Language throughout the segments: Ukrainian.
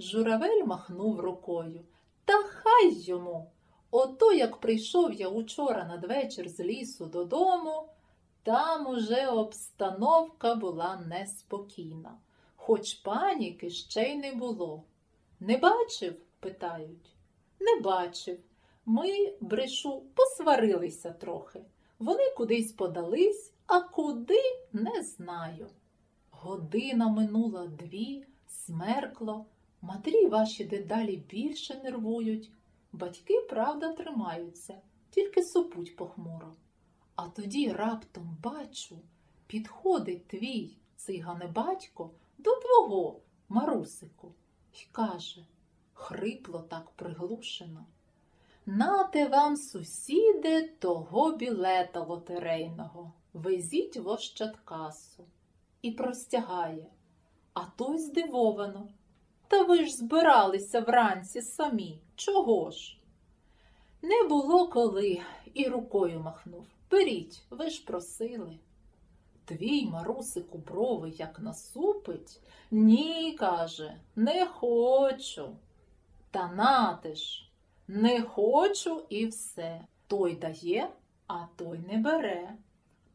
Журавель махнув рукою. Та хай йому. Ото як прийшов я учора надвечір з лісу додому, там уже обстановка була неспокійна, хоч паніки ще й не було. Не бачив? питають. Не бачив. Ми, брешу, посварилися трохи. Вони кудись подались, а куди не знаю. Година минула дві, смеркло, матері ваші дедалі більше нервують. Батьки, правда, тримаються, тільки сопуть похмуро. А тоді раптом бачу, підходить твій цигане батько до твого Марусику й каже, хрипло так приглушено. Нате вам, сусіде, того білета лотерейного, везіть в Ощадкасу. І простягає. А той здивовано. Та ви ж збиралися вранці самі. Чого ж? Не було коли, і рукою махнув. Беріть, ви ж просили. Твій Марусику брови як насупить. Ні, каже, не хочу. Та нате ж, не хочу і все. Той дає, а той не бере.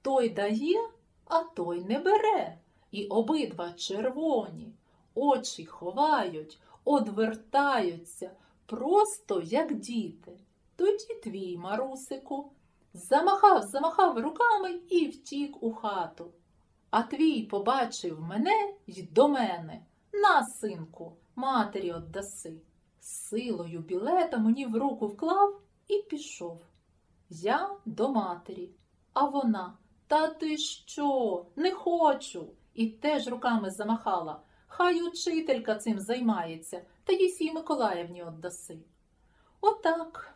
Той дає, а той не бере. І обидва червоні, очі ховають, одвертаються, просто як діти. Тоді твій, Марусику, замахав, замахав руками і втік у хату. А твій побачив мене й до мене. На, синку, матері отдаси. Силою білета мені в руку вклав і пішов. Я до матері, а вона, та ти що, не хочу. І теж руками замахала. Хай учителька цим займається, та їсій Миколаївні отдаси. Отак.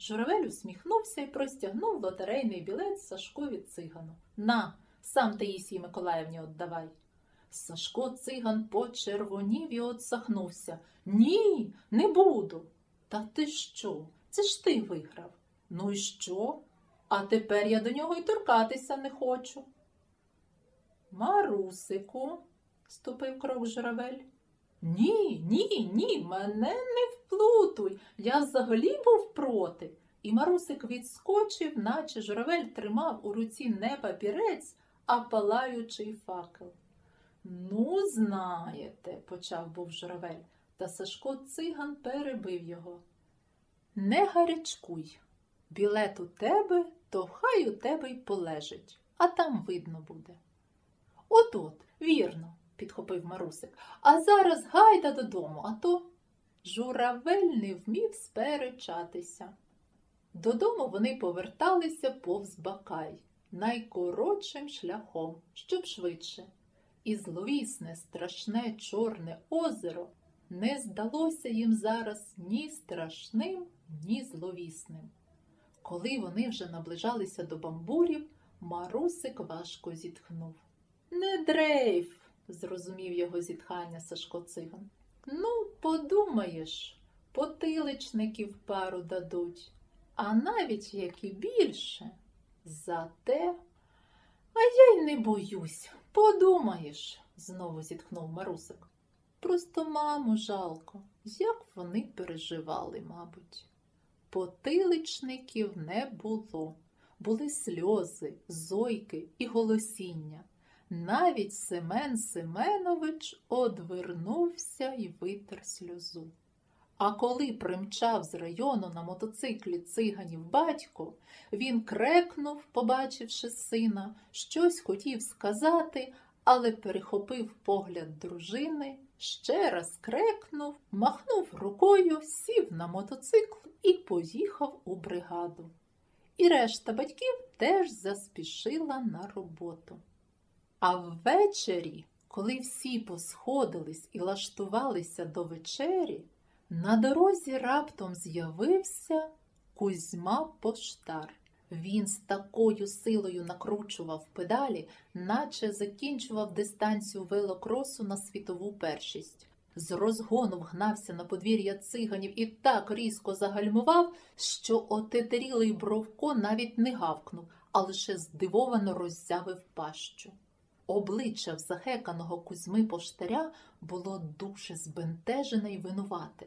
Журавель усміхнувся і простягнув лотерейний білет Сашкові цигану. На, сам Таїсій Миколаївні отдавай. Сашко циган почервонів і отсахнувся. Ні, не буду. Та ти що? Це ж ти виграв. Ну і що? А тепер я до нього й торкатися не хочу. Марусику, ступив крок журавель. Ні, ні, ні, мене не вплутуй. Я взагалі був проти. І Марусик відскочив, наче журавель тримав у руці не папірець, а палаючий факел. Ну, знаєте, почав був журавель, та Сашко циган перебив його. Не гарячкуй. Білет у тебе, то хай у тебе й полежить, а там видно буде. От от, вірно, підхопив Марусик. А зараз гайда додому, а то журавель не вмів сперечатися. Додому вони поверталися повз бакай, найкоротшим шляхом, щоб швидше. І зловісне, страшне чорне озеро не здалося їм зараз ні страшним, ні зловісним. Коли вони вже наближалися до бамбурів, Марусик важко зітхнув. Не дрейф, зрозумів його зітхання Сашко циган. Ну, подумаєш, потиличників пару дадуть, а навіть як і більше. Зате, а я й не боюсь, подумаєш, знову зітхнув Марусик. Просто маму жалко, як вони переживали, мабуть. Потиличників не було. Були сльози, зойки і голосіння. Навіть Семен Семенович одвернувся і витер сльозу. А коли примчав з району на мотоциклі циганів батько, він крекнув, побачивши сина, щось хотів сказати, але перехопив погляд дружини, ще раз крекнув, махнув рукою, сів на мотоцикл і поїхав у бригаду. І решта батьків теж заспішила на роботу. А ввечері, коли всі посходились і лаштувалися до вечері, на дорозі раптом з'явився Кузьма Поштар. Він з такою силою накручував педалі, наче закінчував дистанцію велокросу на світову першість. З розгону вгнався на подвір'я циганів і так різко загальмував, що отетерілий бровко навіть не гавкнув, а лише здивовано роззявив пащу. Обличчя захеканого Кузьми поштаря було дуже збентежене й винувате.